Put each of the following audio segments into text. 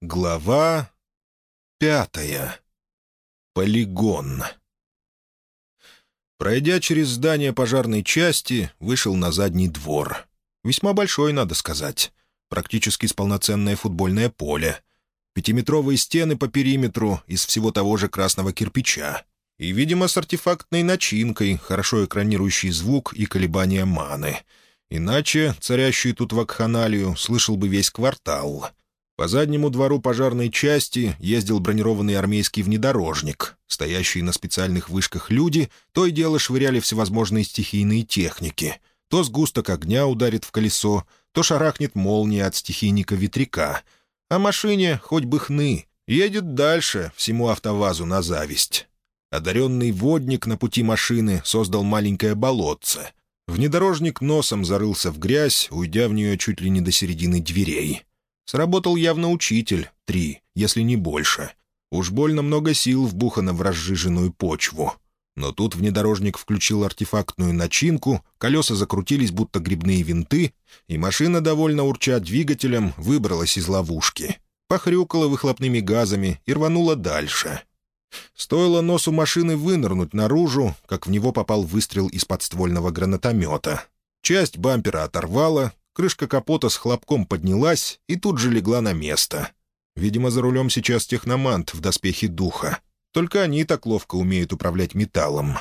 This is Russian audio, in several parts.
Глава пятая. Полигон. Пройдя через здание пожарной части, вышел на задний двор. Весьма большой, надо сказать. Практически с полноценное футбольное поле. Пятиметровые стены по периметру из всего того же красного кирпича. И, видимо, с артефактной начинкой, хорошо экранирующий звук и колебания маны. Иначе царящую тут вакханалию слышал бы весь квартал. По заднему двору пожарной части ездил бронированный армейский внедорожник. Стоящие на специальных вышках люди то и дело швыряли всевозможные стихийные техники. То сгусток огня ударит в колесо, то шарахнет молния от стихийника-ветряка — а машине хоть бы хны. Едет дальше, всему автовазу на зависть. Одаренный водник на пути машины создал маленькое болотце. Внедорожник носом зарылся в грязь, уйдя в нее чуть ли не до середины дверей. Сработал явно учитель, три, если не больше. Уж больно много сил вбухано в разжиженную почву. Но тут внедорожник включил артефактную начинку, колеса закрутились, будто грибные винты, и машина, довольно урча двигателем, выбралась из ловушки. Похрюкала выхлопными газами и рванула дальше. Стоило носу машины вынырнуть наружу, как в него попал выстрел из подствольного гранатомета. Часть бампера оторвала, крышка капота с хлопком поднялась и тут же легла на место. Видимо, за рулем сейчас техномант в доспехе духа. Только они так ловко умеют управлять металлом.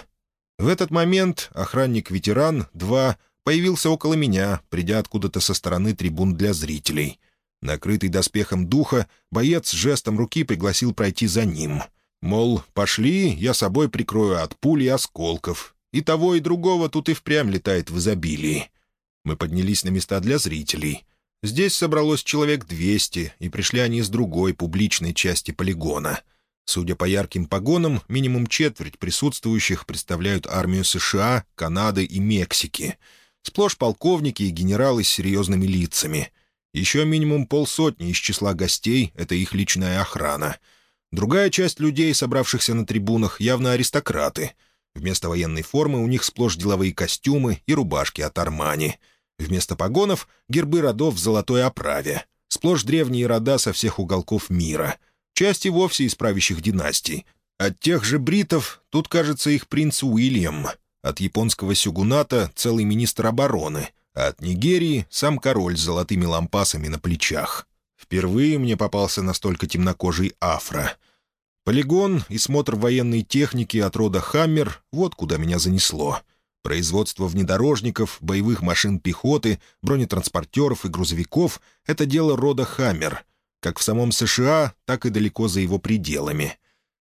В этот момент охранник-ветеран, 2, появился около меня, придя откуда-то со стороны трибун для зрителей. Накрытый доспехом духа, боец жестом руки пригласил пройти за ним. Мол, пошли, я собой прикрою от пули и осколков. И того, и другого тут и впрямь летает в изобилии. Мы поднялись на места для зрителей. Здесь собралось человек двести, и пришли они с другой публичной части полигона — Судя по ярким погонам, минимум четверть присутствующих представляют армию США, Канады и Мексики. Сплошь полковники и генералы с серьезными лицами. Еще минимум полсотни из числа гостей — это их личная охрана. Другая часть людей, собравшихся на трибунах, явно аристократы. Вместо военной формы у них сплошь деловые костюмы и рубашки от Армани. Вместо погонов — гербы родов в золотой оправе. Сплошь древние рода со всех уголков мира — часть и вовсе из правящих династий. От тех же бритов тут, кажется, их принц Уильям, от японского сюгуната целый министр обороны, а от Нигерии сам король с золотыми лампасами на плечах. Впервые мне попался настолько темнокожий афро. Полигон и смотр военной техники от рода «Хаммер» — вот куда меня занесло. Производство внедорожников, боевых машин пехоты, бронетранспортеров и грузовиков — это дело рода «Хаммер», как в самом США, так и далеко за его пределами.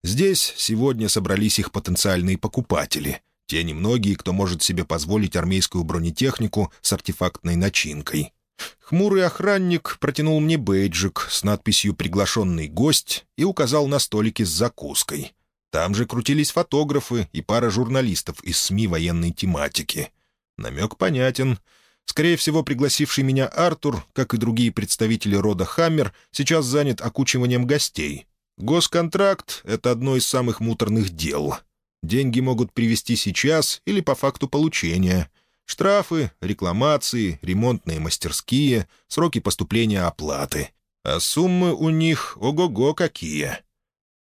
Здесь сегодня собрались их потенциальные покупатели, те немногие, кто может себе позволить армейскую бронетехнику с артефактной начинкой. Хмурый охранник протянул мне бейджик с надписью «Приглашенный гость» и указал на столики с закуской. Там же крутились фотографы и пара журналистов из СМИ военной тематики. Намек понятен — Скорее всего, пригласивший меня Артур, как и другие представители рода Хаммер, сейчас занят окучиванием гостей. Госконтракт — это одно из самых муторных дел. Деньги могут привести сейчас или по факту получения. Штрафы, рекламации, ремонтные мастерские, сроки поступления оплаты. А суммы у них ого-го какие.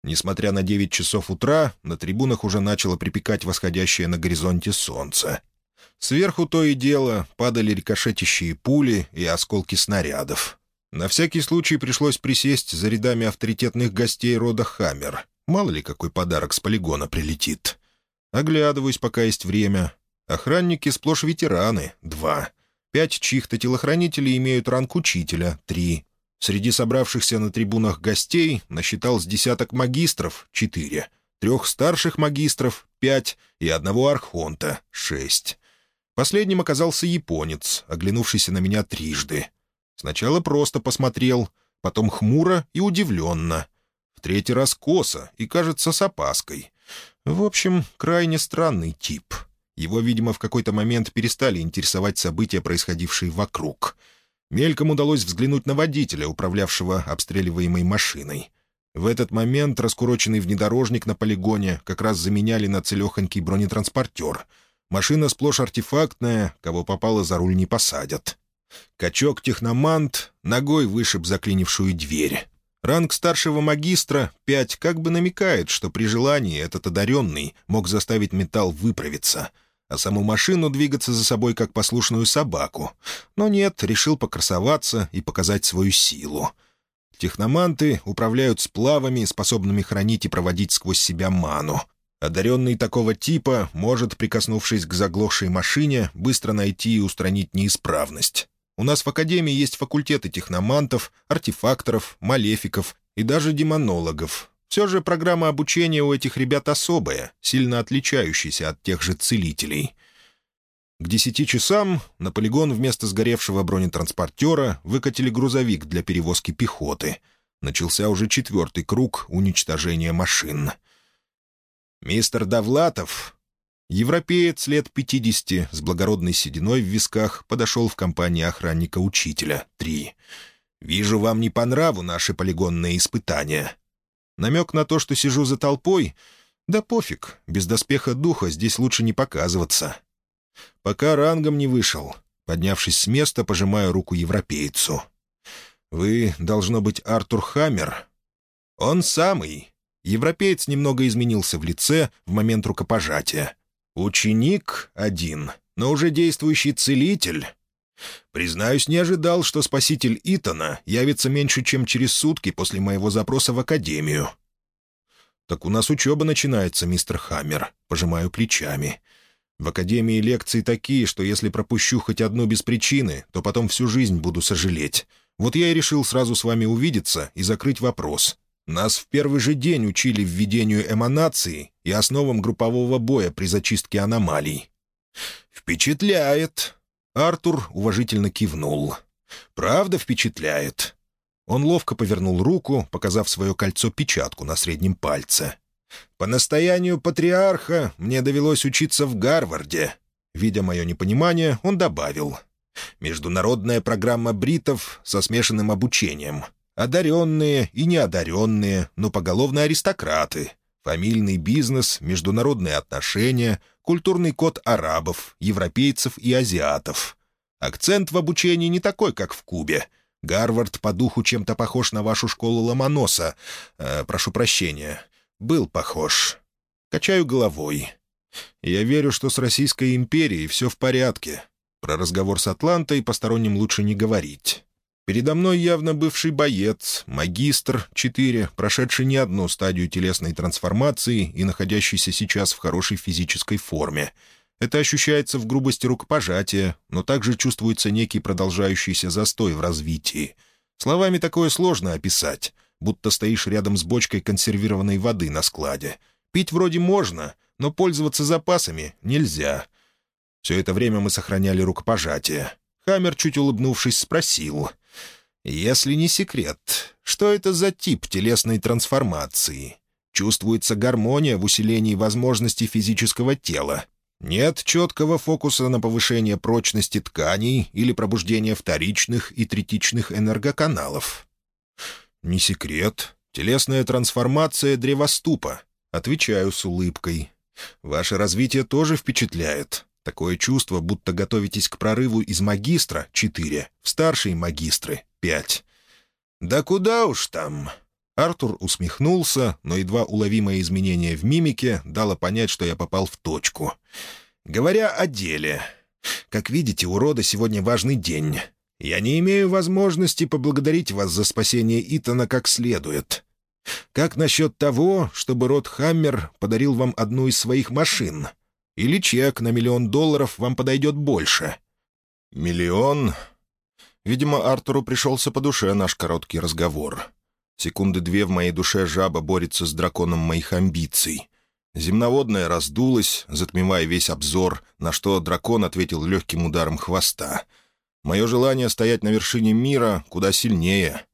Несмотря на 9 часов утра, на трибунах уже начало припекать восходящее на горизонте солнце. Сверху то и дело падали рикошетящие пули и осколки снарядов. На всякий случай пришлось присесть за рядами авторитетных гостей рода Хаммер. Мало ли какой подарок с полигона прилетит. Оглядываюсь, пока есть время. Охранники сплошь ветераны — два. Пять чьих-то телохранителей имеют ранг учителя — три. Среди собравшихся на трибунах гостей насчитал с десяток магистров — четыре. Трех старших магистров — пять и одного архонта — шесть. Последним оказался японец, оглянувшийся на меня трижды. Сначала просто посмотрел, потом хмуро и удивленно. В третий раз косо и, кажется, с опаской. В общем, крайне странный тип. Его, видимо, в какой-то момент перестали интересовать события, происходившие вокруг. Мельком удалось взглянуть на водителя, управлявшего обстреливаемой машиной. В этот момент раскуроченный внедорожник на полигоне как раз заменяли на целехонький бронетранспортер — Машина сплошь артефактная, кого попало за руль не посадят. Качок-техномант ногой вышиб заклинившую дверь. Ранг старшего магистра — пять как бы намекает, что при желании этот одаренный мог заставить металл выправиться, а саму машину двигаться за собой как послушную собаку. Но нет, решил покрасоваться и показать свою силу. Техноманты управляют сплавами, способными хранить и проводить сквозь себя ману. Одаренный такого типа может, прикоснувшись к заглохшей машине, быстро найти и устранить неисправность. У нас в Академии есть факультеты техномантов, артефакторов, малефиков и даже демонологов. Все же программа обучения у этих ребят особая, сильно отличающаяся от тех же целителей. К десяти часам на полигон вместо сгоревшего бронетранспортера выкатили грузовик для перевозки пехоты. Начался уже четвертый круг уничтожения машин. «Мистер Давлатов, Европеец лет пятидесяти с благородной сединой в висках подошел в компании охранника-учителя. Три. «Вижу, вам не по нраву наши полигонные испытания». Намек на то, что сижу за толпой? Да пофиг, без доспеха духа здесь лучше не показываться. Пока рангом не вышел. Поднявшись с места, пожимаю руку европейцу. «Вы, должно быть, Артур Хаммер?» «Он самый». Европеец немного изменился в лице в момент рукопожатия. «Ученик один, но уже действующий целитель. Признаюсь, не ожидал, что спаситель Итана явится меньше, чем через сутки после моего запроса в академию». «Так у нас учеба начинается, мистер Хаммер», — пожимаю плечами. «В академии лекции такие, что если пропущу хоть одну без причины, то потом всю жизнь буду сожалеть. Вот я и решил сразу с вами увидеться и закрыть вопрос. Нас в первый же день учили введению эманации и основам группового боя при зачистке аномалий. «Впечатляет!» Артур уважительно кивнул. «Правда впечатляет?» Он ловко повернул руку, показав свое кольцо-печатку на среднем пальце. «По настоянию патриарха мне довелось учиться в Гарварде». Видя мое непонимание, он добавил. «Международная программа бритов со смешанным обучением. Одаренные и неодаренные, но поголовно аристократы. Фамильный бизнес, международные отношения, культурный код арабов, европейцев и азиатов. Акцент в обучении не такой, как в Кубе. Гарвард по духу чем-то похож на вашу школу Ломоноса. Э, прошу прощения. Был похож. Качаю головой. Я верю, что с Российской империей все в порядке. Про разговор с Атлантой посторонним лучше не говорить. Передо мной явно бывший боец, магистр, четыре, прошедший не одну стадию телесной трансформации и находящийся сейчас в хорошей физической форме. Это ощущается в грубости рукопожатия, но также чувствуется некий продолжающийся застой в развитии. Словами такое сложно описать, будто стоишь рядом с бочкой консервированной воды на складе. Пить вроде можно, но пользоваться запасами нельзя. Все это время мы сохраняли рукопожатие. Хаммер, чуть улыбнувшись, спросил — если не секрет, что это за тип телесной трансформации? Чувствуется гармония в усилении возможностей физического тела. Нет четкого фокуса на повышение прочности тканей или пробуждение вторичных и третичных энергоканалов. Не секрет. Телесная трансформация древоступа. Отвечаю с улыбкой. Ваше развитие тоже впечатляет. Такое чувство, будто готовитесь к прорыву из магистра — четыре, в старшие магистры пять. «Да куда уж там?» Артур усмехнулся, но едва уловимое изменение в мимике дало понять, что я попал в точку. «Говоря о деле. Как видите, у рода сегодня важный день. Я не имею возможности поблагодарить вас за спасение Итана как следует. Как насчет того, чтобы род Хаммер подарил вам одну из своих машин? Или чек на миллион долларов вам подойдет больше?» «Миллион?» Видимо, Артуру пришелся по душе наш короткий разговор. Секунды две в моей душе жаба борется с драконом моих амбиций. Земноводная раздулась, затмевая весь обзор, на что дракон ответил легким ударом хвоста. Мое желание стоять на вершине мира куда сильнее.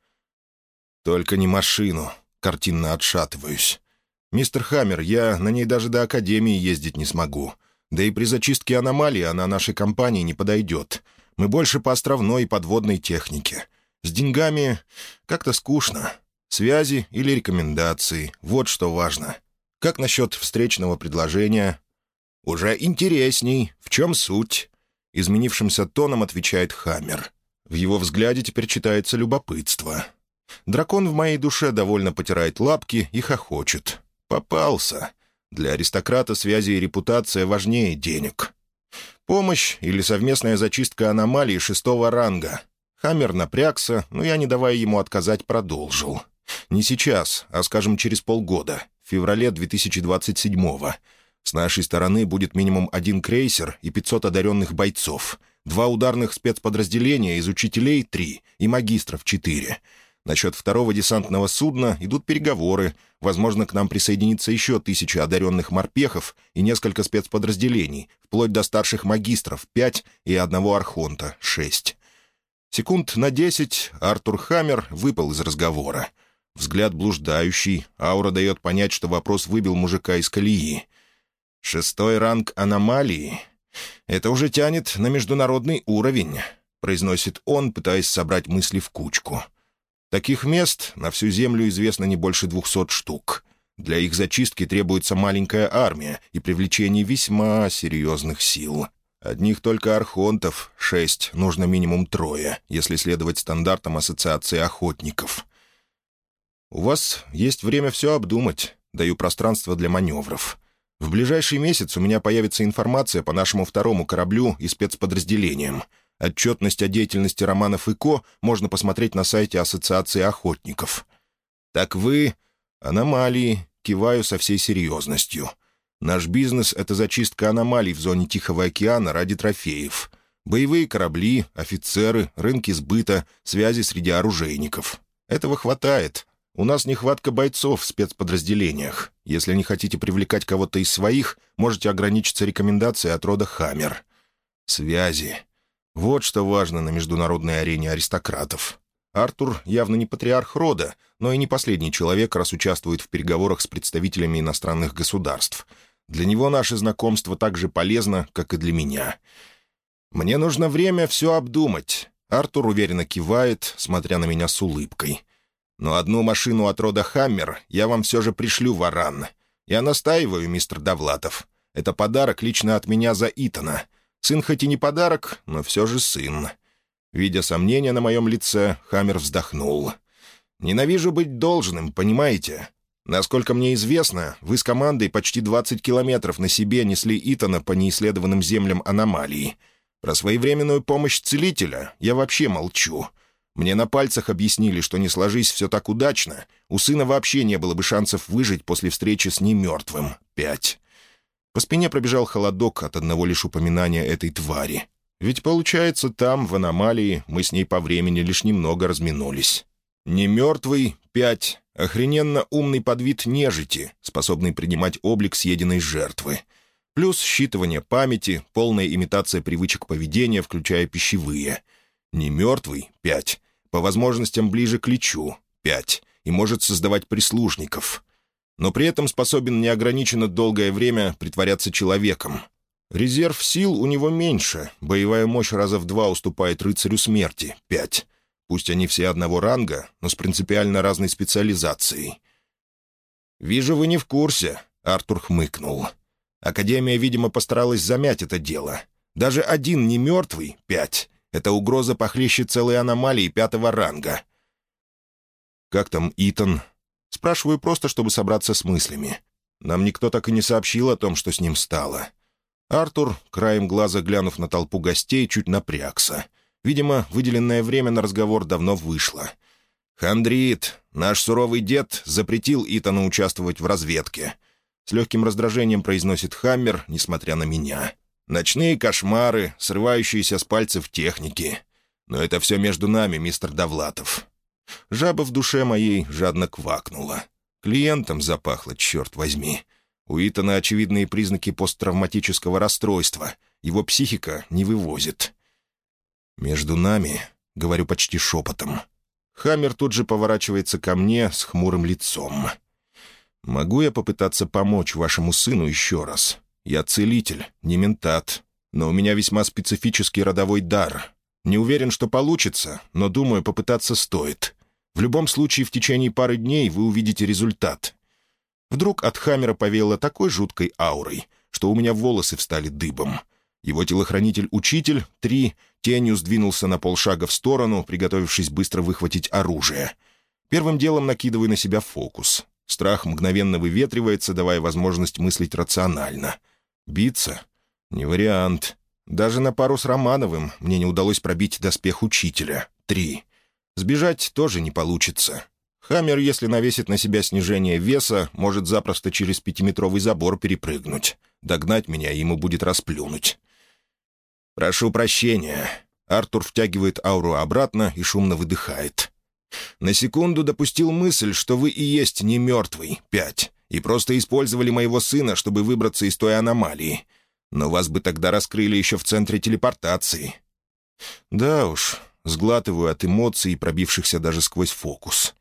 Только не машину. Картинно отшатываюсь. «Мистер Хаммер, я на ней даже до Академии ездить не смогу. Да и при зачистке аномалии она нашей компании не подойдет. Мы больше по островной и подводной технике. С деньгами как-то скучно. Связи или рекомендации — вот что важно. Как насчет встречного предложения? Уже интересней. В чем суть? Изменившимся тоном отвечает Хаммер. В его взгляде теперь читается любопытство. Дракон в моей душе довольно потирает лапки и хохочет. Попался. Для аристократа связи и репутация важнее денег. Помощь или совместная зачистка аномалий шестого ранга. Хаммер напрягся, но я, не давая ему отказать, продолжил. Не сейчас, а, скажем, через полгода, в феврале 2027-го. С нашей стороны будет минимум один крейсер и 500 одаренных бойцов. Два ударных спецподразделения из учителей — три и магистров — четыре. Насчет второго десантного судна идут переговоры. Возможно, к нам присоединится еще тысяча одаренных морпехов и несколько спецподразделений, вплоть до старших магистров — пять и одного архонта — шесть. Секунд на десять Артур Хаммер выпал из разговора. Взгляд блуждающий, аура дает понять, что вопрос выбил мужика из колеи. «Шестой ранг аномалии. Это уже тянет на международный уровень», — произносит он, пытаясь собрать мысли в кучку. «Таких мест на всю Землю известно не больше двухсот штук. Для их зачистки требуется маленькая армия и привлечение весьма серьезных сил. Одних только архонтов — шесть, нужно минимум трое, если следовать стандартам Ассоциации охотников. У вас есть время все обдумать, даю пространство для маневров». В ближайший месяц у меня появится информация по нашему второму кораблю и спецподразделениям. Отчетность о деятельности Романов и Ко можно посмотреть на сайте Ассоциации охотников. Так вы... Аномалии. Киваю со всей серьезностью. Наш бизнес — это зачистка аномалий в зоне Тихого океана ради трофеев. Боевые корабли, офицеры, рынки сбыта, связи среди оружейников. Этого хватает. У нас нехватка бойцов в спецподразделениях. Если не хотите привлекать кого-то из своих, можете ограничиться рекомендацией от рода «Хаммер». Связи. Вот что важно на международной арене аристократов. Артур явно не патриарх рода, но и не последний человек, раз участвует в переговорах с представителями иностранных государств. Для него наше знакомство так же полезно, как и для меня. Мне нужно время все обдумать. Артур уверенно кивает, смотря на меня с улыбкой. Но одну машину от рода «Хаммер» я вам все же пришлю в Аран. Я настаиваю, мистер Довлатов. Это подарок лично от меня за Итана. Сын хоть и не подарок, но все же сын». Видя сомнения на моем лице, Хаммер вздохнул. «Ненавижу быть должным, понимаете? Насколько мне известно, вы с командой почти 20 километров на себе несли Итана по неисследованным землям аномалии. Про своевременную помощь целителя я вообще молчу. Мне на пальцах объяснили, что не сложись все так удачно, у сына вообще не было бы шансов выжить после встречи с ним мертвым. Пять. По спине пробежал холодок от одного лишь упоминания этой твари. Ведь, получается, там, в аномалии, мы с ней по времени лишь немного разминулись. Не мертвый — пять. Охрененно умный подвид нежити, способный принимать облик съеденной жертвы. Плюс считывание памяти, полная имитация привычек поведения, включая пищевые. Не мертвый — пять по возможностям ближе к лечу — пять, и может создавать прислужников. Но при этом способен неограниченно долгое время притворяться человеком. Резерв сил у него меньше, боевая мощь раза в два уступает рыцарю смерти — пять. Пусть они все одного ранга, но с принципиально разной специализацией. «Вижу, вы не в курсе», — Артур хмыкнул. «Академия, видимо, постаралась замять это дело. Даже один не мертвый — пять, это угроза похлеще целой аномалии пятого ранга. «Как там Итан?» Спрашиваю просто, чтобы собраться с мыслями. Нам никто так и не сообщил о том, что с ним стало. Артур, краем глаза глянув на толпу гостей, чуть напрягся. Видимо, выделенное время на разговор давно вышло. «Хандрит, наш суровый дед запретил Итану участвовать в разведке», — с легким раздражением произносит Хаммер, несмотря на меня. Ночные кошмары, срывающиеся с пальцев техники. Но это все между нами, мистер Довлатов. Жаба в душе моей жадно квакнула. Клиентам запахло, черт возьми. У Итана очевидные признаки посттравматического расстройства. Его психика не вывозит. «Между нами», — говорю почти шепотом. Хаммер тут же поворачивается ко мне с хмурым лицом. «Могу я попытаться помочь вашему сыну еще раз? Я целитель, не ментат, но у меня весьма специфический родовой дар. Не уверен, что получится, но думаю, попытаться стоит. В любом случае, в течение пары дней вы увидите результат. Вдруг от Хаммера повеяло такой жуткой аурой, что у меня волосы встали дыбом. Его телохранитель-учитель, три, тенью сдвинулся на полшага в сторону, приготовившись быстро выхватить оружие. Первым делом накидываю на себя фокус. Страх мгновенно выветривается, давая возможность мыслить рационально. Биться? Не вариант. Даже на пару с Романовым мне не удалось пробить доспех учителя. Три. Сбежать тоже не получится. Хаммер, если навесит на себя снижение веса, может запросто через пятиметровый забор перепрыгнуть. Догнать меня ему будет расплюнуть. «Прошу прощения». Артур втягивает ауру обратно и шумно выдыхает. «На секунду допустил мысль, что вы и есть не мертвый, пять, и просто использовали моего сына, чтобы выбраться из той аномалии. Но вас бы тогда раскрыли еще в центре телепортации». «Да уж, сглатываю от эмоций, пробившихся даже сквозь фокус.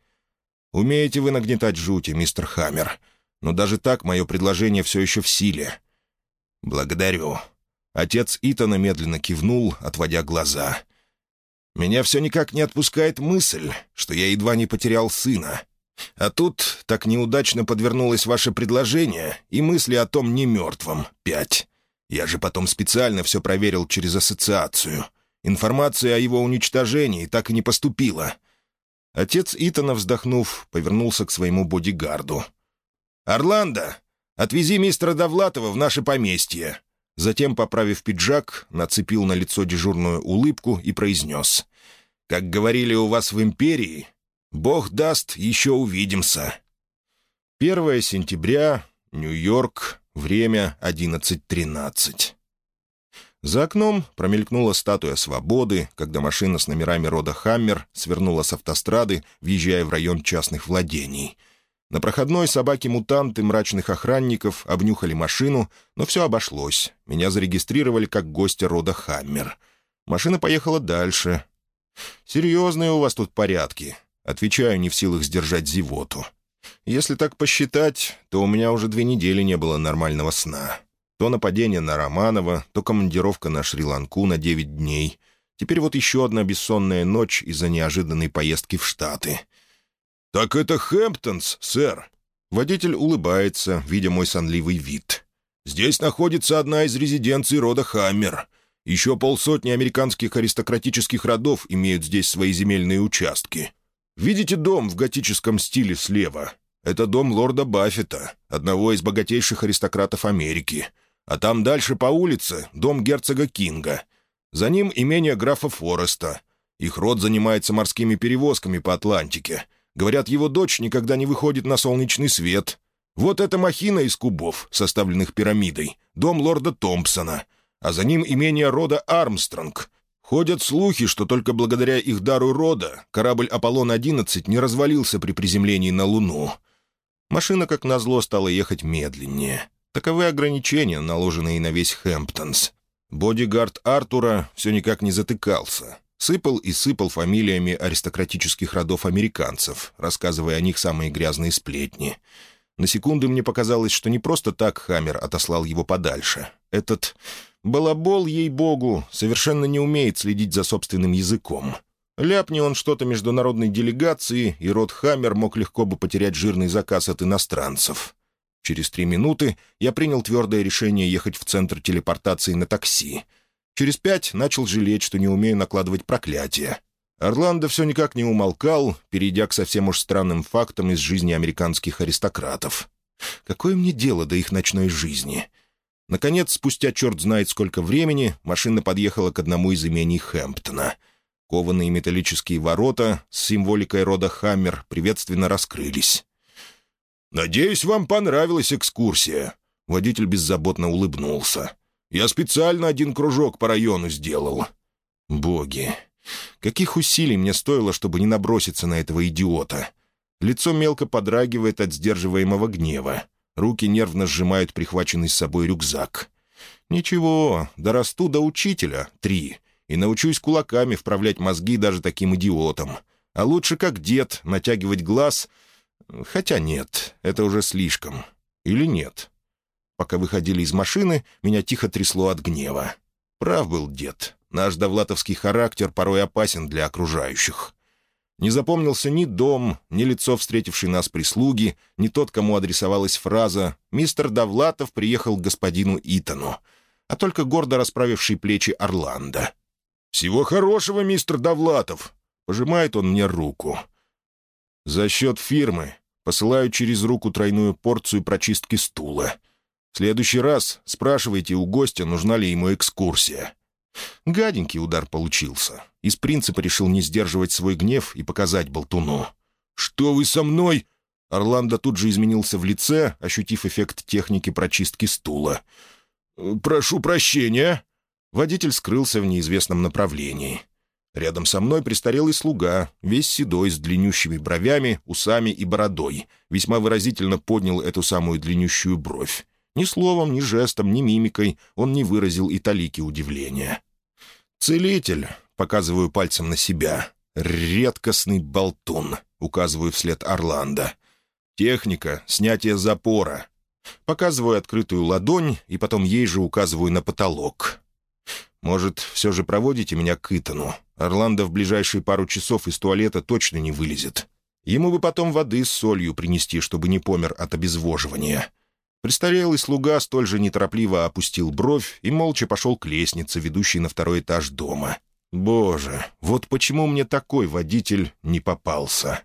Умеете вы нагнетать жути, мистер Хаммер, но даже так мое предложение все еще в силе». «Благодарю». Отец Итана медленно кивнул, отводя глаза. «Меня все никак не отпускает мысль, что я едва не потерял сына. А тут так неудачно подвернулось ваше предложение и мысли о том не мертвом. Пять. Я же потом специально все проверил через ассоциацию. Информация о его уничтожении так и не поступила. Отец Итана, вздохнув, повернулся к своему бодигарду. «Орландо, отвези мистера Довлатова в наше поместье». Затем, поправив пиджак, нацепил на лицо дежурную улыбку и произнес. «Как говорили у вас в империи, Бог даст, еще увидимся». 1 сентября, Нью-Йорк, время 11.13. За окном промелькнула статуя свободы, когда машина с номерами рода «Хаммер» свернула с автострады, въезжая в район частных владений. На проходной собаки-мутанты мрачных охранников обнюхали машину, но все обошлось. Меня зарегистрировали как гостя рода «Хаммер». Машина поехала дальше. «Серьезные у вас тут порядки», — отвечаю, не в силах сдержать зевоту. «Если так посчитать, то у меня уже две недели не было нормального сна». То нападение на Романова, то командировка на Шри-Ланку на девять дней. Теперь вот еще одна бессонная ночь из-за неожиданной поездки в Штаты. «Так это Хэмптонс, сэр!» Водитель улыбается, видя мой сонливый вид. «Здесь находится одна из резиденций рода Хаммер. Еще полсотни американских аристократических родов имеют здесь свои земельные участки. Видите дом в готическом стиле слева? Это дом лорда Баффета, одного из богатейших аристократов Америки. А там дальше по улице дом герцога Кинга. За ним имение графа Фореста. Их род занимается морскими перевозками по Атлантике. Говорят, его дочь никогда не выходит на солнечный свет. Вот эта махина из кубов, составленных пирамидой, дом лорда Томпсона. А за ним имение рода Армстронг. Ходят слухи, что только благодаря их дару рода корабль «Аполлон-11» не развалился при приземлении на Луну. Машина, как назло, стала ехать медленнее. Таковы ограничения, наложенные на весь Хэмптонс. Бодигард Артура все никак не затыкался. Сыпал и сыпал фамилиями аристократических родов американцев, рассказывая о них самые грязные сплетни. На секунду мне показалось, что не просто так Хаммер отослал его подальше. Этот балабол, ей-богу, совершенно не умеет следить за собственным языком. Ляпни он что-то международной делегации, и род Хаммер мог легко бы потерять жирный заказ от иностранцев. Через три минуты я принял твердое решение ехать в центр телепортации на такси. Через пять начал жалеть, что не умею накладывать проклятие. Орландо все никак не умолкал, перейдя к совсем уж странным фактам из жизни американских аристократов. Какое мне дело до их ночной жизни? Наконец, спустя черт знает сколько времени, машина подъехала к одному из имений Хэмптона. Кованые металлические ворота с символикой рода «Хаммер» приветственно раскрылись. «Надеюсь, вам понравилась экскурсия». Водитель беззаботно улыбнулся. «Я специально один кружок по району сделал». «Боги! Каких усилий мне стоило, чтобы не наброситься на этого идиота?» Лицо мелко подрагивает от сдерживаемого гнева. Руки нервно сжимают прихваченный с собой рюкзак. «Ничего, дорасту до учителя, три, и научусь кулаками вправлять мозги даже таким идиотам. А лучше, как дед, натягивать глаз — Хотя нет, это уже слишком. Или нет? Пока выходили из машины, меня тихо трясло от гнева. Прав был дед. Наш довлатовский характер порой опасен для окружающих. Не запомнился ни дом, ни лицо встретившей нас прислуги, ни тот, кому адресовалась фраза «Мистер Довлатов приехал к господину Итану», а только гордо расправивший плечи Орландо. «Всего хорошего, мистер Довлатов!» — пожимает он мне руку. «За счет фирмы. Посылаю через руку тройную порцию прочистки стула. В следующий раз спрашивайте у гостя, нужна ли ему экскурсия». Гаденький удар получился. Из принципа решил не сдерживать свой гнев и показать болтуну. «Что вы со мной?» Орландо тут же изменился в лице, ощутив эффект техники прочистки стула. «Прошу прощения». Водитель скрылся в неизвестном направлении. Рядом со мной престарелый слуга, весь седой, с длиннющими бровями, усами и бородой, весьма выразительно поднял эту самую длиннющую бровь. Ни словом, ни жестом, ни мимикой он не выразил и талики удивления. «Целитель», — показываю пальцем на себя, — «редкостный болтун», — указываю вслед Орландо. «Техника — снятие запора». Показываю открытую ладонь и потом ей же указываю на потолок. «Может, все же проводите меня к Итану? Орландо в ближайшие пару часов из туалета точно не вылезет. Ему бы потом воды с солью принести, чтобы не помер от обезвоживания». Престарелый слуга столь же неторопливо опустил бровь и молча пошел к лестнице, ведущей на второй этаж дома. «Боже, вот почему мне такой водитель не попался?»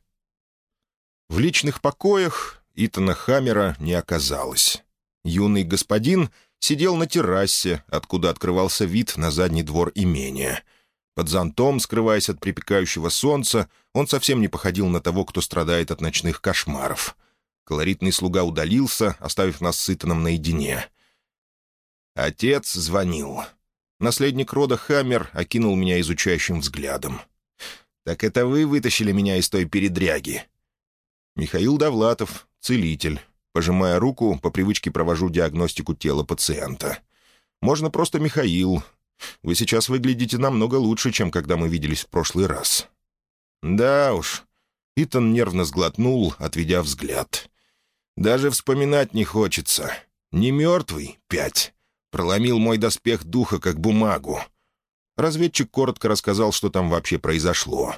В личных покоях Итана Хаммера не оказалось. Юный господин сидел на террасе, откуда открывался вид на задний двор имения. Под зонтом, скрываясь от припекающего солнца, он совсем не походил на того, кто страдает от ночных кошмаров — Колоритный слуга удалился, оставив нас с Итаном наедине. Отец звонил. Наследник рода Хаммер окинул меня изучающим взглядом. «Так это вы вытащили меня из той передряги?» «Михаил Довлатов, целитель. Пожимая руку, по привычке провожу диагностику тела пациента. Можно просто Михаил. Вы сейчас выглядите намного лучше, чем когда мы виделись в прошлый раз». «Да уж». Итан нервно сглотнул, отведя взгляд. Даже вспоминать не хочется. Не мертвый — пять. Проломил мой доспех духа, как бумагу. Разведчик коротко рассказал, что там вообще произошло.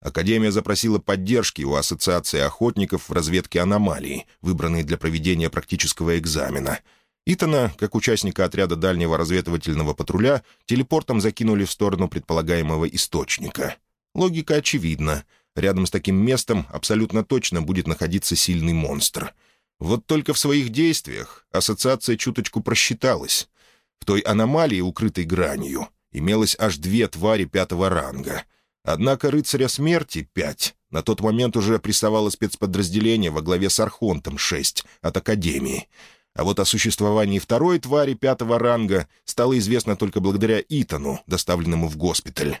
Академия запросила поддержки у Ассоциации охотников в разведке аномалий, выбранной для проведения практического экзамена. Итана, как участника отряда дальнего разведывательного патруля, телепортом закинули в сторону предполагаемого источника. Логика очевидна. Рядом с таким местом абсолютно точно будет находиться сильный монстр — вот только в своих действиях ассоциация чуточку просчиталась. В той аномалии, укрытой гранью, имелось аж две твари пятого ранга. Однако рыцаря смерти — пять. На тот момент уже прессовало спецподразделение во главе с Архонтом — шесть от Академии. А вот о существовании второй твари пятого ранга стало известно только благодаря Итану, доставленному в госпиталь.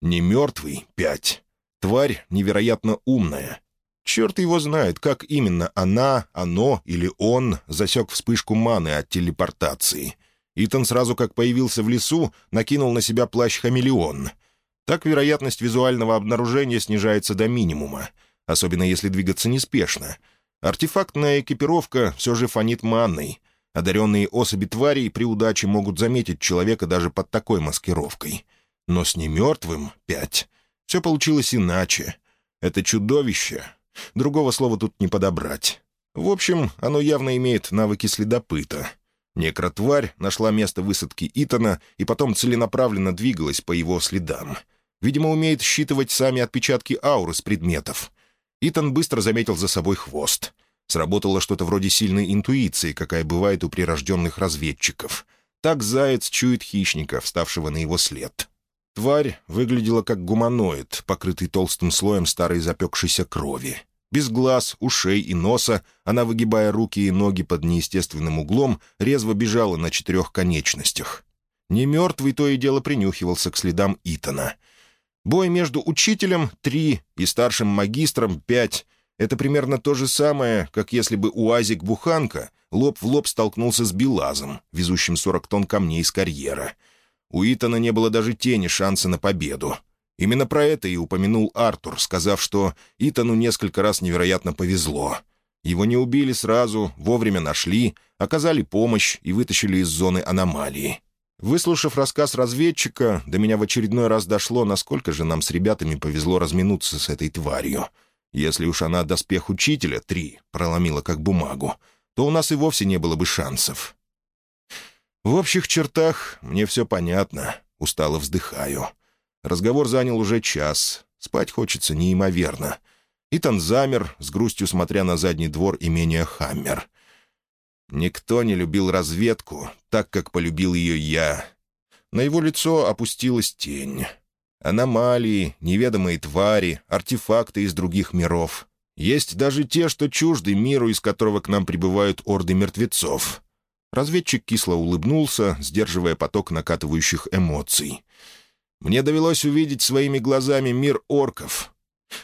Не мертвый — пять. Тварь невероятно умная, Черт его знает, как именно она, оно или он засек вспышку маны от телепортации. Итан сразу как появился в лесу, накинул на себя плащ-хамелеон. Так вероятность визуального обнаружения снижается до минимума, особенно если двигаться неспешно. Артефактная экипировка все же фонит манной. Одаренные особи тварей при удаче могут заметить человека даже под такой маскировкой. Но с немертвым — пять. Все получилось иначе. Это чудовище Другого слова тут не подобрать. В общем, оно явно имеет навыки следопыта. Некротварь нашла место высадки Итана и потом целенаправленно двигалась по его следам. Видимо, умеет считывать сами отпечатки ауры с предметов. Итан быстро заметил за собой хвост. Сработало что-то вроде сильной интуиции, какая бывает у прирожденных разведчиков. Так заяц чует хищника, вставшего на его след. Тварь выглядела как гуманоид, покрытый толстым слоем старой запекшейся крови. Без глаз, ушей и носа, она, выгибая руки и ноги под неестественным углом, резво бежала на четырех конечностях. Не мертвый то и дело принюхивался к следам Итана. Бой между учителем — три и старшим магистром — пять. Это примерно то же самое, как если бы УАЗик-буханка лоб в лоб столкнулся с Белазом, везущим 40 тонн камней из карьера — у Итана не было даже тени шанса на победу. Именно про это и упомянул Артур, сказав, что Итану несколько раз невероятно повезло. Его не убили сразу, вовремя нашли, оказали помощь и вытащили из зоны аномалии. Выслушав рассказ разведчика, до меня в очередной раз дошло, насколько же нам с ребятами повезло разминуться с этой тварью. Если уж она доспех учителя, три, проломила как бумагу, то у нас и вовсе не было бы шансов. В общих чертах мне все понятно. Устало вздыхаю. Разговор занял уже час. Спать хочется неимоверно. Итан замер, с грустью смотря на задний двор имения Хаммер. Никто не любил разведку так, как полюбил ее я. На его лицо опустилась тень. Аномалии, неведомые твари, артефакты из других миров. Есть даже те, что чужды миру, из которого к нам прибывают орды мертвецов. Разведчик кисло улыбнулся, сдерживая поток накатывающих эмоций. «Мне довелось увидеть своими глазами мир орков.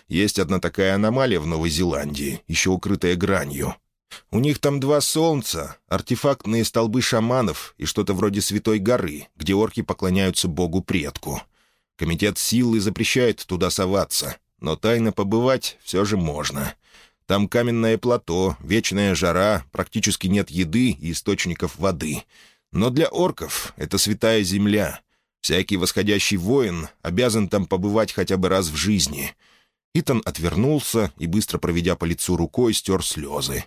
Есть одна такая аномалия в Новой Зеландии, еще укрытая гранью. У них там два солнца, артефактные столбы шаманов и что-то вроде Святой горы, где орки поклоняются богу-предку. Комитет силы запрещает туда соваться, но тайно побывать все же можно. Там каменное плато, вечная жара, практически нет еды и источников воды. Но для орков это святая земля. Всякий восходящий воин обязан там побывать хотя бы раз в жизни. Итан отвернулся и, быстро проведя по лицу рукой, стер слезы.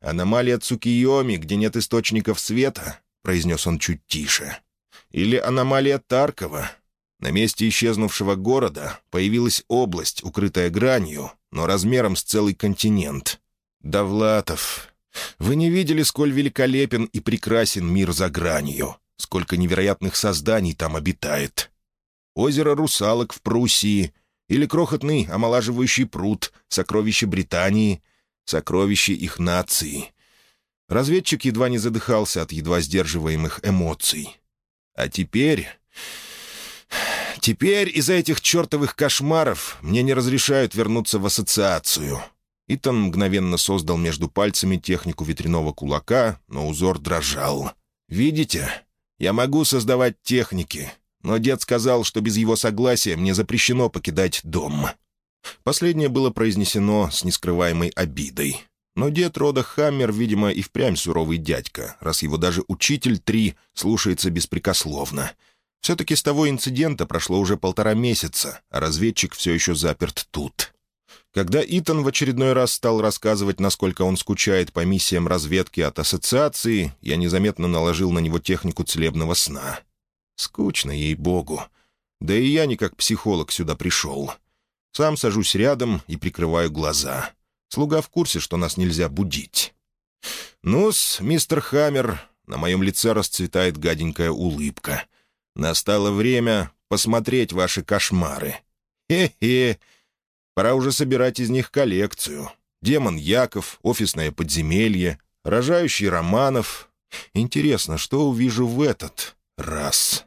«Аномалия Цукиоми, где нет источников света», — произнес он чуть тише. «Или аномалия Таркова. На месте исчезнувшего города появилась область, укрытая гранью, но размером с целый континент. Давлатов, вы не видели, сколь великолепен и прекрасен мир за гранью, сколько невероятных созданий там обитает. Озеро русалок в Пруссии или крохотный омолаживающий пруд, сокровище Британии — сокровище их нации. Разведчик едва не задыхался от едва сдерживаемых эмоций. А теперь... Теперь из-за этих чертовых кошмаров мне не разрешают вернуться в ассоциацию. Итан мгновенно создал между пальцами технику ветряного кулака, но узор дрожал. «Видите? Я могу создавать техники, но дед сказал, что без его согласия мне запрещено покидать дом. Последнее было произнесено с нескрываемой обидой. Но дед рода Хаммер, видимо, и впрямь суровый дядька, раз его даже учитель три слушается беспрекословно. Все-таки с того инцидента прошло уже полтора месяца, а разведчик все еще заперт тут. Когда Итан в очередной раз стал рассказывать, насколько он скучает по миссиям разведки от ассоциации, я незаметно наложил на него технику целебного сна. Скучно, ей-богу. Да и я не как психолог сюда пришел. Сам сажусь рядом и прикрываю глаза. Слуга в курсе, что нас нельзя будить. «Ну-с, мистер Хаммер», на моем лице расцветает гаденькая улыбка. «Настало время посмотреть ваши кошмары. Хе-хе. Пора уже собирать из них коллекцию. Демон Яков, офисное подземелье, рожающий Романов. Интересно, что увижу в этот раз?»